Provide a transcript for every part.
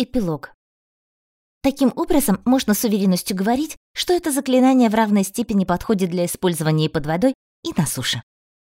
Эпилог. Таким образом, можно с уверенностью говорить, что это заклинание в равной степени подходит для использования и под водой, и на суше.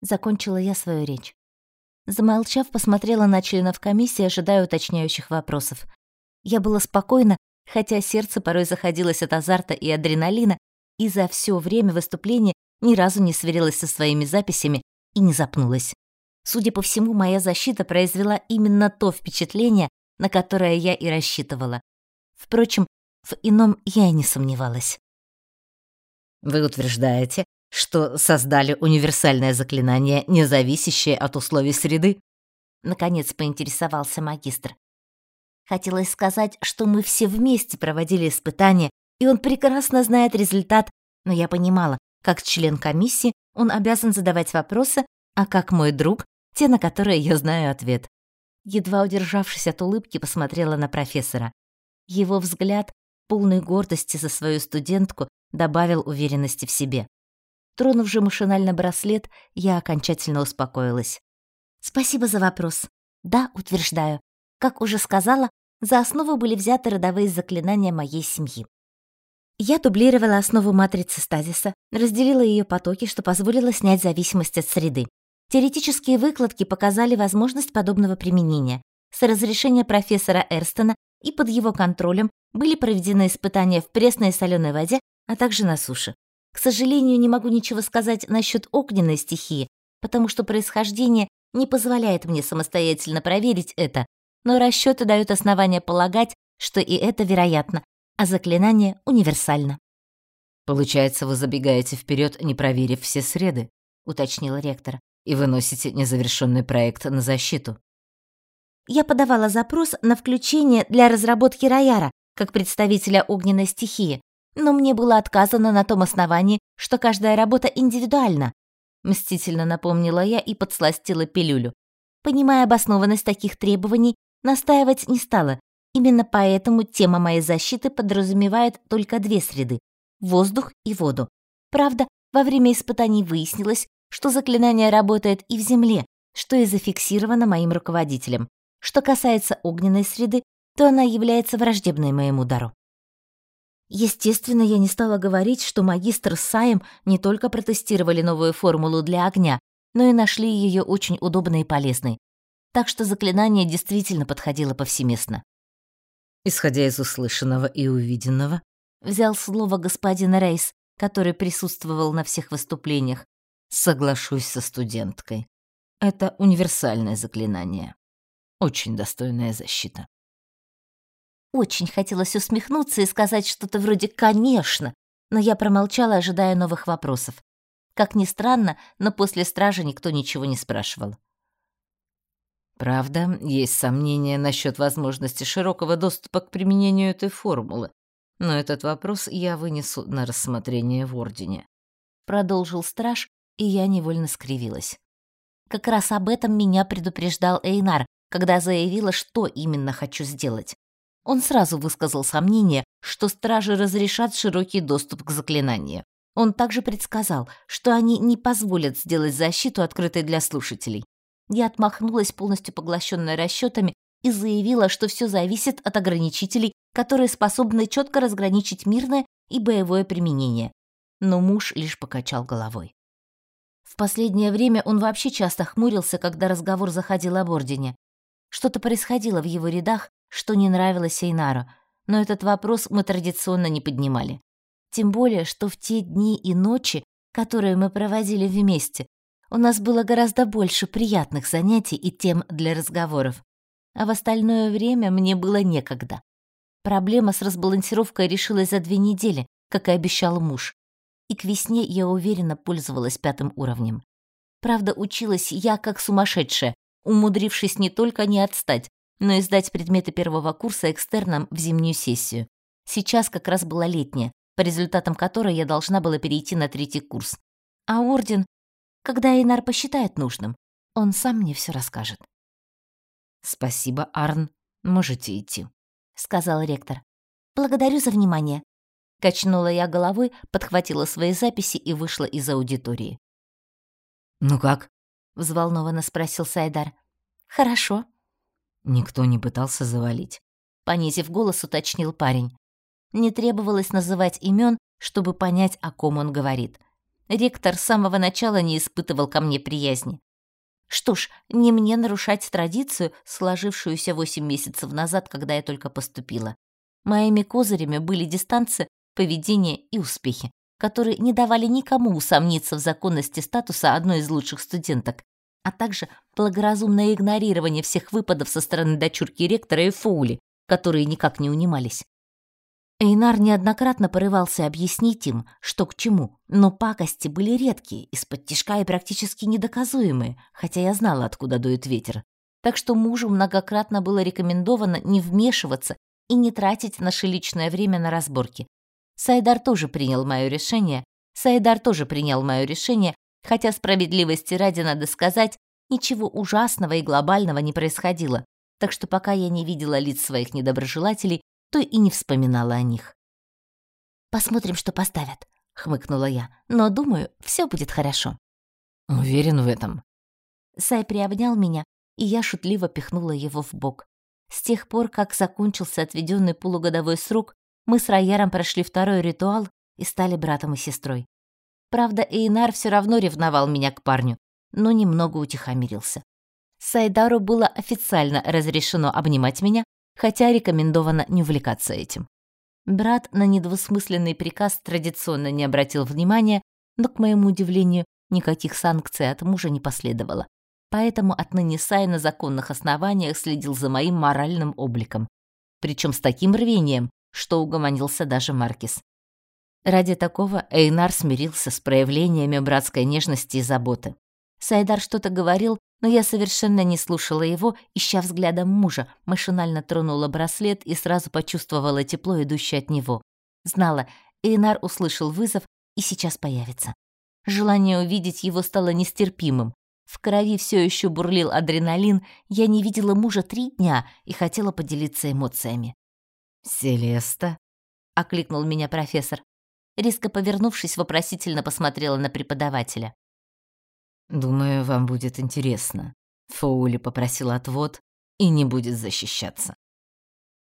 Закончила я свою речь. Замолчав, посмотрела на членов комиссии, ожидая уточняющих вопросов. Я была спокойна, хотя сердце порой заходилось от азарта и адреналина, и за все время выступления ни разу не сверилась со своими записями и не запнулась. Судя по всему, моя защита произвела именно то впечатление, на которое я и рассчитывала. Впрочем, в ином я и не сомневалась. Вы утверждаете, что создали универсальное заклинание, не зависящее от условий среды? Наконец поинтересовался магистр. Хотелось сказать, что мы все вместе проводили испытания, и он прекрасно знает результат, но я понимала, как член комиссии он обязан задавать вопросы, а как мой друг — те, на которые я знаю ответ. Едва удержавшись от улыбки, посмотрела на профессора. Его взгляд, полный гордости за свою студентку, добавил уверенности в себе. Тронув же машинально браслет, я окончательно успокоилась. «Спасибо за вопрос. Да, утверждаю. Как уже сказала, за основу были взяты родовые заклинания моей семьи. Я дублировала основу матрицы стазиса, разделила ее потоки, что позволило снять зависимость от среды. Теоретические выкладки показали возможность подобного применения. С разрешения профессора Эрстона и под его контролем были проведены испытания в пресной и соленой воде, а также на суше. К сожалению, не могу ничего сказать насчет огненной стихии, потому что происхождение не позволяет мне самостоятельно проверить это, но расчеты дают основания полагать, что и это вероятно, а заклинание универсально. «Получается, вы забегаете вперед, не проверив все среды», — уточнил ректор и выносите незавершенный проект на защиту. Я подавала запрос на включение для разработки рояра как представителя огненной стихии, но мне было отказано на том основании, что каждая работа индивидуальна. Мстительно напомнила я и подсластила пилюлю. Понимая обоснованность таких требований, настаивать не стала. Именно поэтому тема моей защиты подразумевает только две среды — воздух и воду. Правда, во время испытаний выяснилось, что заклинание работает и в земле, что и зафиксировано моим руководителем. Что касается огненной среды, то она является враждебной моему дару. Естественно, я не стала говорить, что магистр с Саем не только протестировали новую формулу для огня, но и нашли ее очень удобной и полезной. Так что заклинание действительно подходило повсеместно. Исходя из услышанного и увиденного, взял слово господин Рейс, который присутствовал на всех выступлениях, Соглашусь со студенткой. Это универсальное заклинание. Очень достойная защита. Очень хотелось усмехнуться и сказать что-то вроде «конечно», но я промолчала, ожидая новых вопросов. Как ни странно, но после стражи никто ничего не спрашивал. Правда, есть сомнения насчет возможности широкого доступа к применению этой формулы, но этот вопрос я вынесу на рассмотрение в Ордене. Продолжил страж, и я невольно скривилась. Как раз об этом меня предупреждал Эйнар, когда заявила, что именно хочу сделать. Он сразу высказал сомнение, что стражи разрешат широкий доступ к заклинанию. Он также предсказал, что они не позволят сделать защиту открытой для слушателей. Я отмахнулась, полностью поглощенная расчетами, и заявила, что все зависит от ограничителей, которые способны четко разграничить мирное и боевое применение. Но муж лишь покачал головой. В последнее время он вообще часто хмурился, когда разговор заходил об Ордене. Что-то происходило в его рядах, что не нравилось Эйнару, но этот вопрос мы традиционно не поднимали. Тем более, что в те дни и ночи, которые мы проводили вместе, у нас было гораздо больше приятных занятий и тем для разговоров. А в остальное время мне было некогда. Проблема с разбалансировкой решилась за две недели, как и обещал муж и к весне я уверенно пользовалась пятым уровнем. Правда, училась я как сумасшедшая, умудрившись не только не отстать, но и сдать предметы первого курса экстерном в зимнюю сессию. Сейчас как раз была летняя, по результатам которой я должна была перейти на третий курс. А орден, когда Эйнар посчитает нужным, он сам мне все расскажет. «Спасибо, Арн. Можете идти», — сказал ректор. «Благодарю за внимание», Качнула я головой, подхватила свои записи и вышла из аудитории. «Ну как?» — взволнованно спросил Сайдар. «Хорошо». Никто не пытался завалить. понизив голос, уточнил парень. Не требовалось называть имен, чтобы понять, о ком он говорит. Ректор с самого начала не испытывал ко мне приязни. Что ж, не мне нарушать традицию, сложившуюся восемь месяцев назад, когда я только поступила. Моими козырями были дистанция, поведение и успехи, которые не давали никому усомниться в законности статуса одной из лучших студенток, а также благоразумное игнорирование всех выпадов со стороны дочурки ректора и Фоули, которые никак не унимались. Эйнар неоднократно порывался объяснить им, что к чему, но пакости были редкие, из-под тишка и практически недоказуемые, хотя я знала, откуда дует ветер. Так что мужу многократно было рекомендовано не вмешиваться и не тратить наше личное время на разборки. Сайдар тоже принял мое решение. Сайдар тоже принял мое решение, хотя справедливости ради надо сказать, ничего ужасного и глобального не происходило. Так что пока я не видела лиц своих недоброжелателей, то и не вспоминала о них. «Посмотрим, что поставят», — хмыкнула я. «Но, думаю, все будет хорошо». «Уверен в этом». Сай приобнял меня, и я шутливо пихнула его в бок. С тех пор, как закончился отведенный полугодовой срок, мы с Райером прошли второй ритуал и стали братом и сестрой. Правда, Эйнар все равно ревновал меня к парню, но немного утихомирился. Сайдару было официально разрешено обнимать меня, хотя рекомендовано не увлекаться этим. Брат на недвусмысленный приказ традиционно не обратил внимания, но, к моему удивлению, никаких санкций от мужа не последовало. Поэтому отныне Сай на законных основаниях следил за моим моральным обликом. Причем с таким рвением, что угомонился даже Маркис. Ради такого Эйнар смирился с проявлениями братской нежности и заботы. Сайдар что-то говорил, но я совершенно не слушала его, ища взглядом мужа, машинально тронула браслет и сразу почувствовала тепло, идущее от него. Знала, Эйнар услышал вызов и сейчас появится. Желание увидеть его стало нестерпимым. В крови все еще бурлил адреналин, я не видела мужа три дня и хотела поделиться эмоциями. «Селеста?» — окликнул меня профессор. Резко повернувшись, вопросительно посмотрела на преподавателя. «Думаю, вам будет интересно». Фоули попросил отвод и не будет защищаться.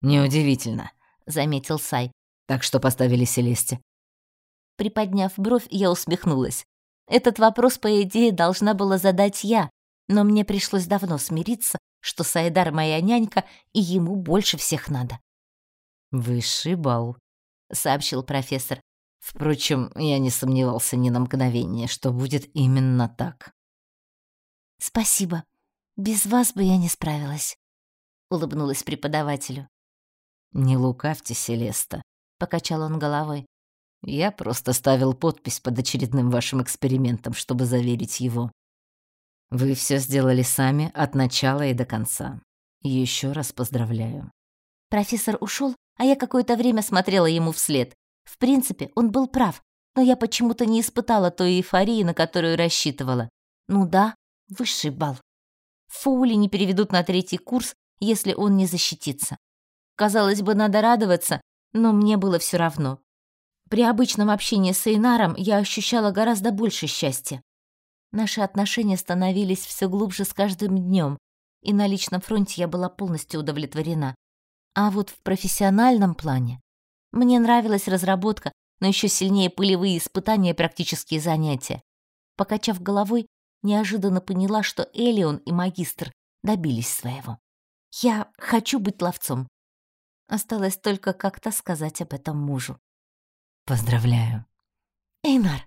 «Неудивительно», — заметил Сай. «Так что поставили Селесте?» Приподняв бровь, я усмехнулась. Этот вопрос, по идее, должна была задать я, но мне пришлось давно смириться, что Сайдар моя нянька, и ему больше всех надо. «Высший бал», — сообщил профессор. Впрочем, я не сомневался ни на мгновение, что будет именно так. «Спасибо. Без вас бы я не справилась», — улыбнулась преподавателю. «Не лукавьте, Селеста», — покачал он головой. «Я просто ставил подпись под очередным вашим экспериментом, чтобы заверить его. Вы все сделали сами от начала и до конца. Еще раз поздравляю». Профессор ушел, а я какое-то время смотрела ему вслед. В принципе, он был прав, но я почему-то не испытала той эйфории, на которую рассчитывала. Ну да, высший бал. Фоули не переведут на третий курс, если он не защитится. Казалось бы, надо радоваться, но мне было все равно. При обычном общении с Эйнаром я ощущала гораздо больше счастья. Наши отношения становились все глубже с каждым днем, и на личном фронте я была полностью удовлетворена. А вот в профессиональном плане мне нравилась разработка, но еще сильнее пылевые испытания и практические занятия. Покачав головой, неожиданно поняла, что Элион и магистр добились своего. Я хочу быть ловцом. Осталось только как-то сказать об этом мужу. Поздравляю. Эйнар.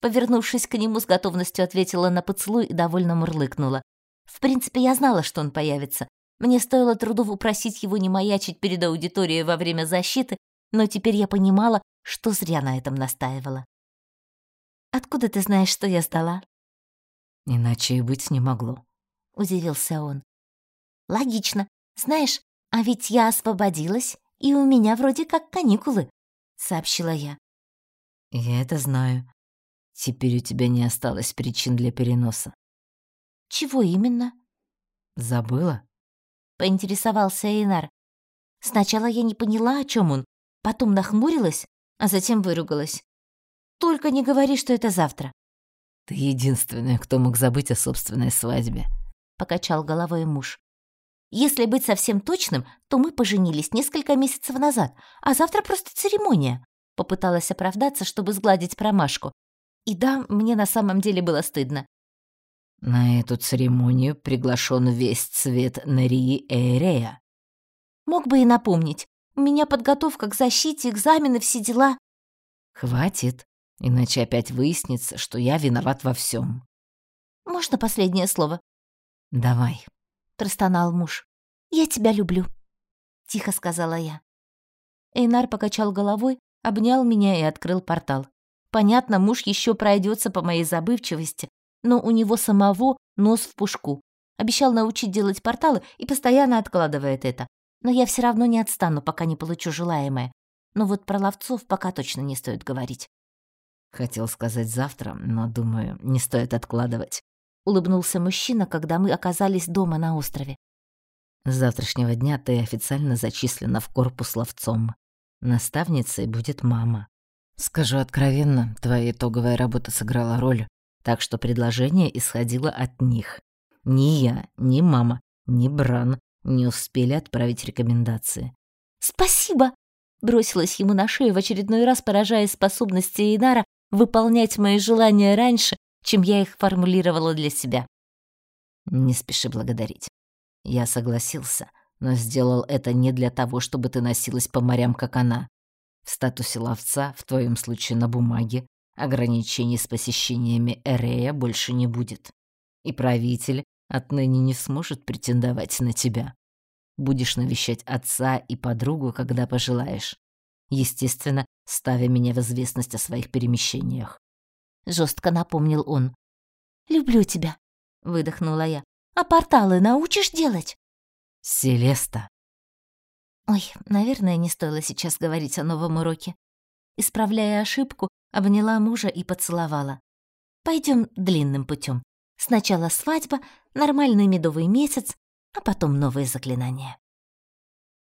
Повернувшись к нему с готовностью, ответила на поцелуй и довольно мурлыкнула. В принципе, я знала, что он появится. Мне стоило трудов упросить его не маячить перед аудиторией во время защиты, но теперь я понимала, что зря на этом настаивала. «Откуда ты знаешь, что я сдала?» «Иначе и быть не могло», — удивился он. «Логично. Знаешь, а ведь я освободилась, и у меня вроде как каникулы», — сообщила я. «Я это знаю. Теперь у тебя не осталось причин для переноса». «Чего именно?» «Забыла?» — поинтересовался Эйнар. Сначала я не поняла, о чем он, Потом нахмурилась, а затем выругалась. «Только не говори, что это завтра». «Ты единственная, кто мог забыть о собственной свадьбе», — покачал головой муж. Если быть совсем точным, то мы поженились несколько месяцев назад, а завтра просто церемония. Попыталась оправдаться, чтобы сгладить промашку. И да, мне на самом деле было стыдно. На эту церемонию приглашен весь цвет Нарии Эрея. Мог бы и напомнить. У меня подготовка к защите, экзамены, все дела. Хватит, иначе опять выяснится, что я виноват во всем. Можно последнее слово? Давай, простонал муж. Я тебя люблю, тихо сказала я. Эйнар покачал головой, обнял меня и открыл портал. Понятно, муж еще пройдется по моей забывчивости, но у него самого нос в пушку. Обещал научить делать порталы и постоянно откладывает это. Но я все равно не отстану, пока не получу желаемое. Но вот про ловцов пока точно не стоит говорить. Хотел сказать завтра, но, думаю, не стоит откладывать. Улыбнулся мужчина, когда мы оказались дома на острове. С завтрашнего дня ты официально зачислена в корпус ловцом. Наставницей будет мама. Скажу откровенно, твоя итоговая работа сыграла роль, так что предложение исходило от них. Ни я, ни мама, ни Бран не успели отправить рекомендации. «Спасибо!» — бросилась ему на шею в очередной раз, поражая способности Инара выполнять мои желания раньше, чем я их формулировала для себя. «Не спеши благодарить. Я согласился, но сделал это не для того, чтобы ты носилась по морям, как она. В статусе ловца, в твоем случае на бумаге, ограничений с посещениями Эрея больше не будет. И правитель отныне не сможет претендовать на тебя. Будешь навещать отца и подругу, когда пожелаешь. Естественно, ставя меня в известность о своих перемещениях. Жестко напомнил он. «Люблю тебя», — выдохнула я. «А порталы научишь делать?» «Селеста». Ой, наверное, не стоило сейчас говорить о новом уроке. Исправляя ошибку, обняла мужа и поцеловала. Пойдем длинным путем. Сначала свадьба, нормальный медовый месяц, а потом новые заклинания.